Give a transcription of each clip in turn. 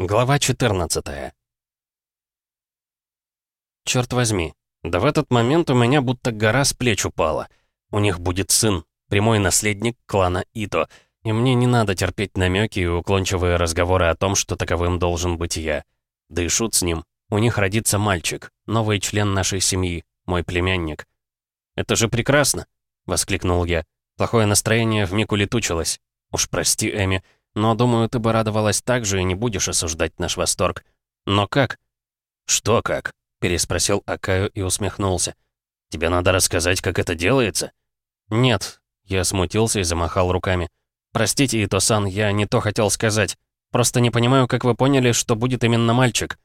Глава 14 Черт возьми, да в этот момент у меня будто гора с плеч упала. У них будет сын, прямой наследник клана Ито, и мне не надо терпеть намеки и уклончивые разговоры о том, что таковым должен быть я. Да и шут с ним. У них родится мальчик, новый член нашей семьи, мой племянник. «Это же прекрасно!» — воскликнул я. Плохое настроение вмиг улетучилось. Уж прости, Эми, но, думаю, ты бы радовалась так же и не будешь осуждать наш восторг. Но как?» «Что как?» — переспросил Акаю и усмехнулся. «Тебе надо рассказать, как это делается?» «Нет», — я смутился и замахал руками. «Простите, Ито-сан, я не то хотел сказать. Просто не понимаю, как вы поняли, что будет именно мальчик».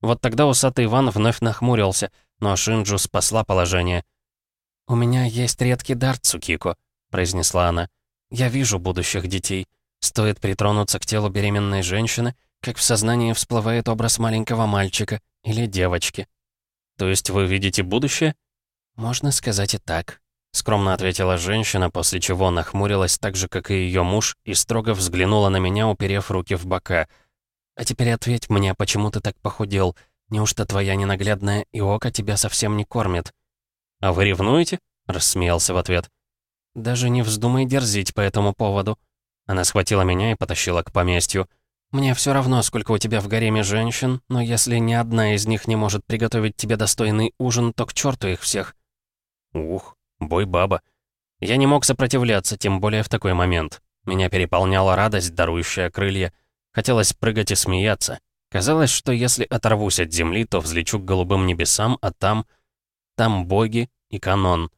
Вот тогда усатый Иван вновь нахмурился, но Шинджу спасла положение. «У меня есть редкий дар, Цукико», — произнесла она. «Я вижу будущих детей. Стоит притронуться к телу беременной женщины, как в сознании всплывает образ маленького мальчика или девочки. То есть вы видите будущее? Можно сказать и так. Скромно ответила женщина, после чего нахмурилась так же, как и ее муж, и строго взглянула на меня, уперев руки в бока. «А теперь ответь мне, почему ты так похудел? Неужто твоя ненаглядная Иока тебя совсем не кормит?» «А вы ревнуете?» — рассмеялся в ответ. «Даже не вздумай дерзить по этому поводу», она схватила меня и потащила к поместью. «Мне все равно, сколько у тебя в гареме женщин, но если ни одна из них не может приготовить тебе достойный ужин, то к черту их всех». Ух, бой-баба. Я не мог сопротивляться, тем более в такой момент. Меня переполняла радость, дарующая крылья. Хотелось прыгать и смеяться. Казалось, что если оторвусь от земли, то взлечу к голубым небесам, а там... Там боги и канон.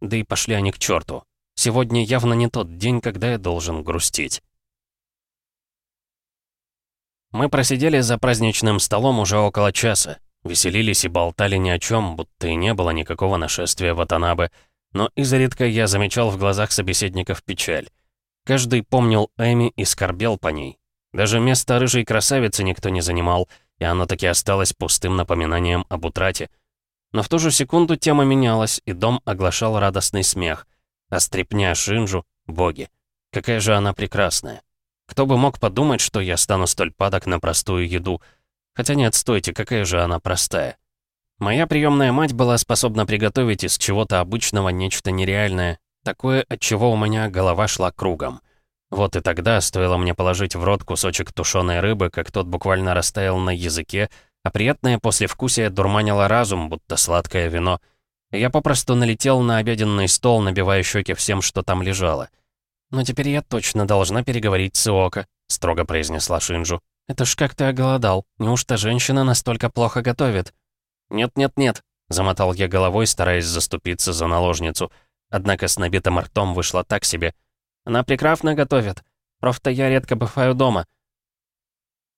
Да и пошли они к черту. Сегодня явно не тот день, когда я должен грустить. Мы просидели за праздничным столом уже около часа. Веселились и болтали ни о чем, будто и не было никакого нашествия в Атанабе. Но изредка я замечал в глазах собеседников печаль. Каждый помнил Эми и скорбел по ней. Даже место рыжей красавицы никто не занимал, и оно таки осталось пустым напоминанием об утрате. Но в ту же секунду тема менялась, и дом оглашал радостный смех. А стрепня Шинжу — боги. Какая же она прекрасная. Кто бы мог подумать, что я стану столь падок на простую еду. Хотя нет, стойте, какая же она простая. Моя приемная мать была способна приготовить из чего-то обычного нечто нереальное, такое, от чего у меня голова шла кругом. Вот и тогда стоило мне положить в рот кусочек тушеной рыбы, как тот буквально растаял на языке, а приятное послевкусие дурманило разум, будто сладкое вино — я попросту налетел на обеденный стол, набивая щеки всем, что там лежало. «Но теперь я точно должна переговорить с Иока», — строго произнесла Шинджу. «Это ж как ты оголодал. Неужто женщина настолько плохо готовит?» «Нет-нет-нет», — замотал я головой, стараясь заступиться за наложницу. Однако с набитым ртом вышло так себе. «Она прекрасно готовит. Просто я редко бываю дома».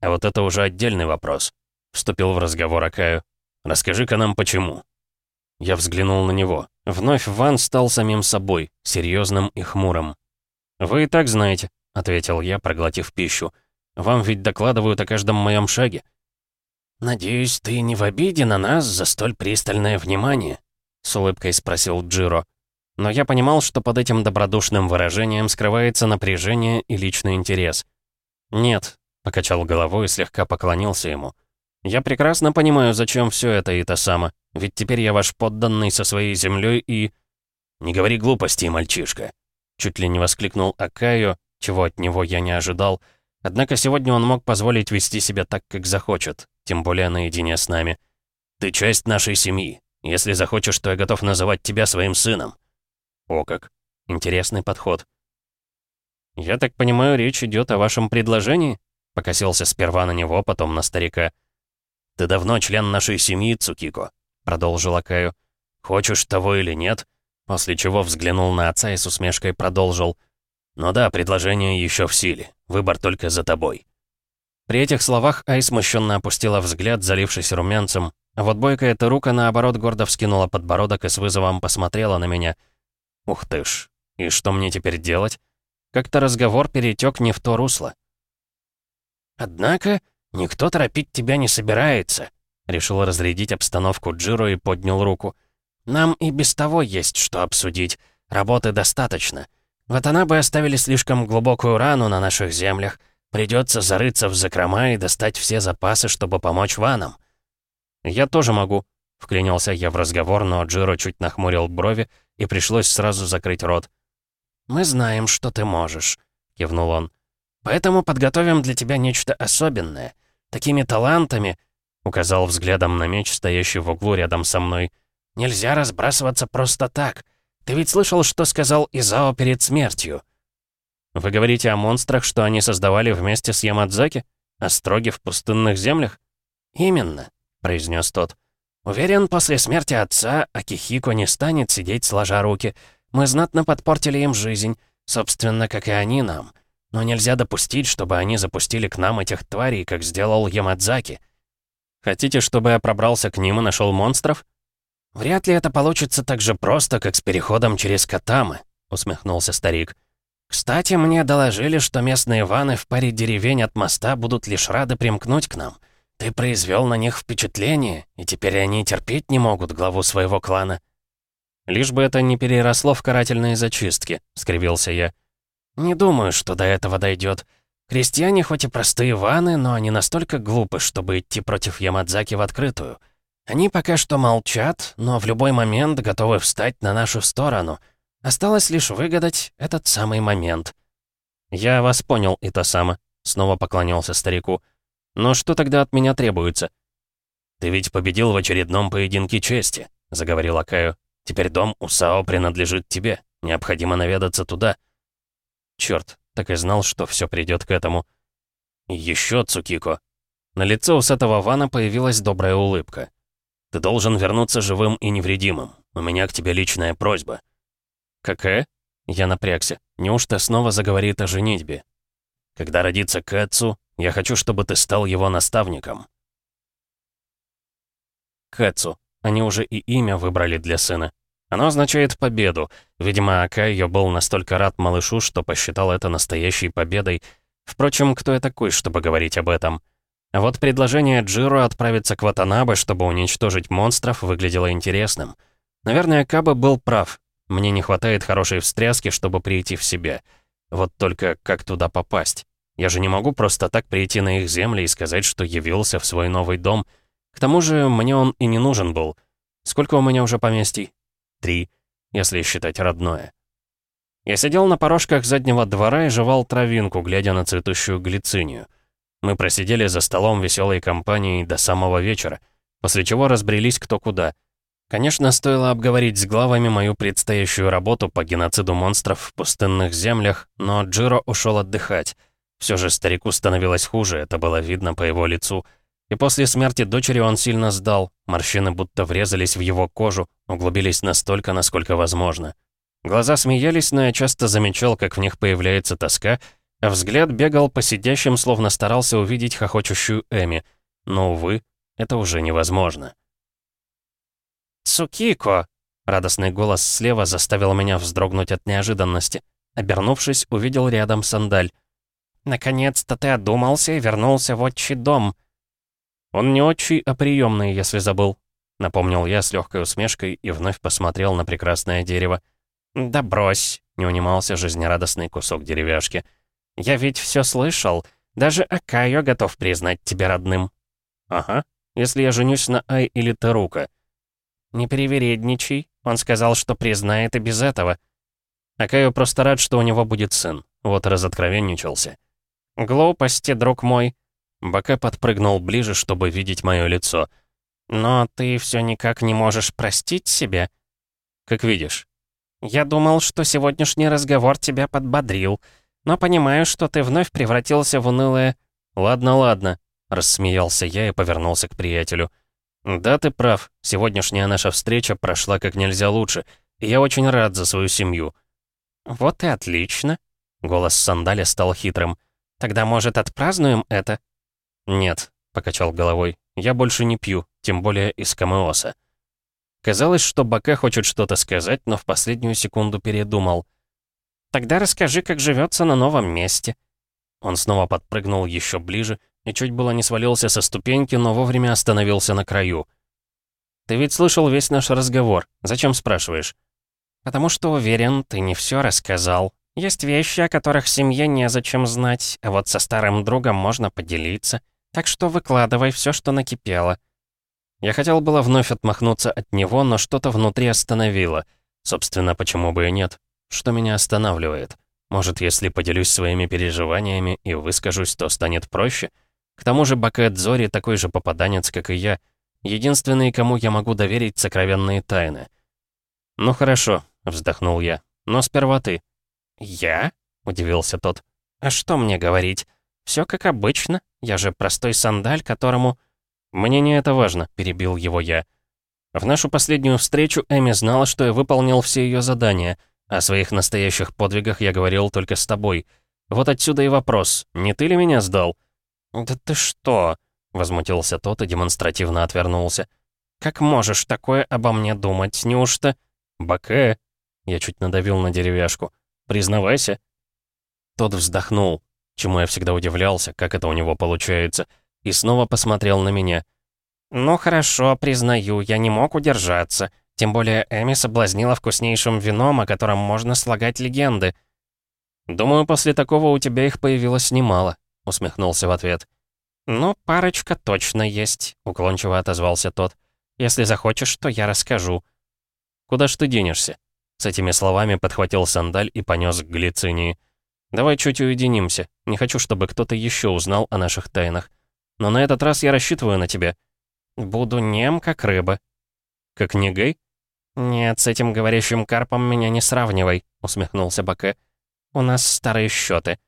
«А вот это уже отдельный вопрос», — вступил в разговор Акаю. «Расскажи-ка нам, почему». Я взглянул на него. Вновь Ван стал самим собой, серьезным и хмурым. «Вы и так знаете», — ответил я, проглотив пищу. «Вам ведь докладывают о каждом моем шаге». «Надеюсь, ты не в обиде на нас за столь пристальное внимание?» — с улыбкой спросил Джиро. Но я понимал, что под этим добродушным выражением скрывается напряжение и личный интерес. «Нет», — покачал головой и слегка поклонился ему. «Я прекрасно понимаю, зачем все это и то само. Ведь теперь я ваш подданный со своей землей и...» «Не говори глупостей, мальчишка!» Чуть ли не воскликнул Акаю, чего от него я не ожидал. Однако сегодня он мог позволить вести себя так, как захочет, тем более наедине с нами. «Ты часть нашей семьи. Если захочешь, то я готов называть тебя своим сыном». «О как! Интересный подход». «Я так понимаю, речь идет о вашем предложении?» Покосился сперва на него, потом на старика. «Ты давно член нашей семьи, Цукико. — продолжил Акаю. «Хочешь того или нет?» После чего взглянул на отца и с усмешкой продолжил. «Ну да, предложение еще в силе. Выбор только за тобой». При этих словах Ай смущенно опустила взгляд, залившись румянцем, а вот бойкая рука наоборот, гордо вскинула подбородок и с вызовом посмотрела на меня. «Ух ты ж, и что мне теперь делать?» Как-то разговор перетек не в то русло. «Однако никто торопить тебя не собирается», Решил разрядить обстановку Джиро и поднял руку. «Нам и без того есть что обсудить. Работы достаточно. Ватанабы оставили слишком глубокую рану на наших землях. Придется зарыться в закрома и достать все запасы, чтобы помочь ванам». «Я тоже могу», — вклинился я в разговор, но Джиро чуть нахмурил брови, и пришлось сразу закрыть рот. «Мы знаем, что ты можешь», — кивнул он. «Поэтому подготовим для тебя нечто особенное. Такими талантами Указал взглядом на меч, стоящий в углу рядом со мной. «Нельзя разбрасываться просто так. Ты ведь слышал, что сказал Изао перед смертью?» «Вы говорите о монстрах, что они создавали вместе с Ямадзаки? О строге в пустынных землях?» «Именно», — произнес тот. «Уверен, после смерти отца Акихико не станет сидеть сложа руки. Мы знатно подпортили им жизнь, собственно, как и они нам. Но нельзя допустить, чтобы они запустили к нам этих тварей, как сделал Ямадзаки». Хотите, чтобы я пробрался к ним и нашел монстров? Вряд ли это получится так же просто, как с переходом через Катамы, усмехнулся старик. Кстати, мне доложили, что местные ваны в паре деревень от моста будут лишь рады примкнуть к нам. Ты произвел на них впечатление, и теперь они терпеть не могут главу своего клана. Лишь бы это не переросло в карательные зачистки, скривился я. Не думаю, что до этого дойдет. Крестьяне хоть и простые ваны, но они настолько глупы, чтобы идти против Ямадзаки в открытую. Они пока что молчат, но в любой момент готовы встать на нашу сторону. Осталось лишь выгадать этот самый момент. «Я вас понял, Итасама», — снова поклонился старику. «Но что тогда от меня требуется?» «Ты ведь победил в очередном поединке чести», — заговорил Акаю. «Теперь дом Усао принадлежит тебе. Необходимо наведаться туда». «Чёрт, так и знал, что все придет к этому. Еще Цукико. На лице у этого Вана появилась добрая улыбка. «Ты должен вернуться живым и невредимым. У меня к тебе личная просьба». «Какая?» Я напрягся. Неужто снова заговорит о женитьбе? «Когда родится Кэтсу, я хочу, чтобы ты стал его наставником». Кэтсу. Они уже и имя выбрали для сына. Оно означает победу. Видимо, Акайо был настолько рад малышу, что посчитал это настоящей победой. Впрочем, кто я такой, чтобы говорить об этом? А вот предложение Джиро отправиться к Ватанабе, чтобы уничтожить монстров, выглядело интересным. Наверное, Каба был прав. Мне не хватает хорошей встряски, чтобы прийти в себя. Вот только как туда попасть? Я же не могу просто так прийти на их земли и сказать, что явился в свой новый дом. К тому же, мне он и не нужен был. Сколько у меня уже поместий? Три, если считать родное. Я сидел на порожках заднего двора и жевал травинку, глядя на цветущую глицинию. Мы просидели за столом веселой компанией до самого вечера, после чего разбрелись кто куда. Конечно, стоило обговорить с главами мою предстоящую работу по геноциду монстров в пустынных землях, но Джиро ушел отдыхать. Все же старику становилось хуже, это было видно по его лицу — и после смерти дочери он сильно сдал, морщины будто врезались в его кожу, углубились настолько, насколько возможно. Глаза смеялись, но я часто замечал, как в них появляется тоска, а взгляд бегал по сидящим, словно старался увидеть хохочущую Эми. Но, увы, это уже невозможно. «Цукико!» — радостный голос слева заставил меня вздрогнуть от неожиданности. Обернувшись, увидел рядом сандаль. «Наконец-то ты одумался и вернулся в отчий дом!» «Он не отчий, а приемный, если забыл», — напомнил я с легкой усмешкой и вновь посмотрел на прекрасное дерево. «Да брось», — не унимался жизнерадостный кусок деревяшки. «Я ведь все слышал. Даже Акайо готов признать тебя родным». «Ага, если я женюсь на Ай или Тарука». «Не перевередничай. Он сказал, что признает и без этого». Акайо просто рад, что у него будет сын. Вот разоткровенничался. «Глупости, друг мой. Бака подпрыгнул ближе, чтобы видеть мое лицо. «Но ты все никак не можешь простить себя?» «Как видишь». «Я думал, что сегодняшний разговор тебя подбодрил, но понимаю, что ты вновь превратился в унылое...» «Ладно, ладно», — рассмеялся я и повернулся к приятелю. «Да, ты прав. Сегодняшняя наша встреча прошла как нельзя лучше, и я очень рад за свою семью». «Вот и отлично», — голос Сандаля стал хитрым. «Тогда, может, отпразднуем это?» «Нет», — покачал головой, — «я больше не пью, тем более из камеоса». Казалось, что Бака хочет что-то сказать, но в последнюю секунду передумал. «Тогда расскажи, как живется на новом месте». Он снова подпрыгнул еще ближе и чуть было не свалился со ступеньки, но вовремя остановился на краю. «Ты ведь слышал весь наш разговор. Зачем спрашиваешь?» «Потому что уверен, ты не все рассказал», Есть вещи, о которых семье незачем знать, а вот со старым другом можно поделиться. Так что выкладывай все, что накипело». Я хотел было вновь отмахнуться от него, но что-то внутри остановило. Собственно, почему бы и нет? Что меня останавливает? Может, если поделюсь своими переживаниями и выскажусь, то станет проще? К тому же Бакет Зори такой же попаданец, как и я. Единственный, кому я могу доверить сокровенные тайны. «Ну хорошо», — вздохнул я. «Но сперва ты». «Я?» — удивился тот. «А что мне говорить? Все как обычно. Я же простой сандаль, которому...» «Мне не это важно», — перебил его я. В нашу последнюю встречу Эми знала, что я выполнил все ее задания. О своих настоящих подвигах я говорил только с тобой. Вот отсюда и вопрос, не ты ли меня сдал? «Да ты что?» — возмутился тот и демонстративно отвернулся. «Как можешь такое обо мне думать? Неужто...» «Баке!» — я чуть надавил на деревяшку. «Признавайся». Тот вздохнул, чему я всегда удивлялся, как это у него получается, и снова посмотрел на меня. «Ну хорошо, признаю, я не мог удержаться. Тем более Эми соблазнила вкуснейшим вином, о котором можно слагать легенды». «Думаю, после такого у тебя их появилось немало», — усмехнулся в ответ. «Ну, парочка точно есть», — уклончиво отозвался тот. «Если захочешь, то я расскажу». «Куда ж ты денешься?» С этими словами подхватил сандаль и понес к глицинии. «Давай чуть уединимся. Не хочу, чтобы кто-то еще узнал о наших тайнах. Но на этот раз я рассчитываю на тебя». «Буду нем, как рыба». «Как не гей?» «Нет, с этим говорящим карпом меня не сравнивай», — усмехнулся Баке. «У нас старые счеты.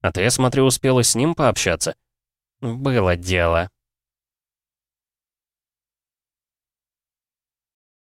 «А ты, я смотрю, успел и с ним пообщаться?» «Было дело»,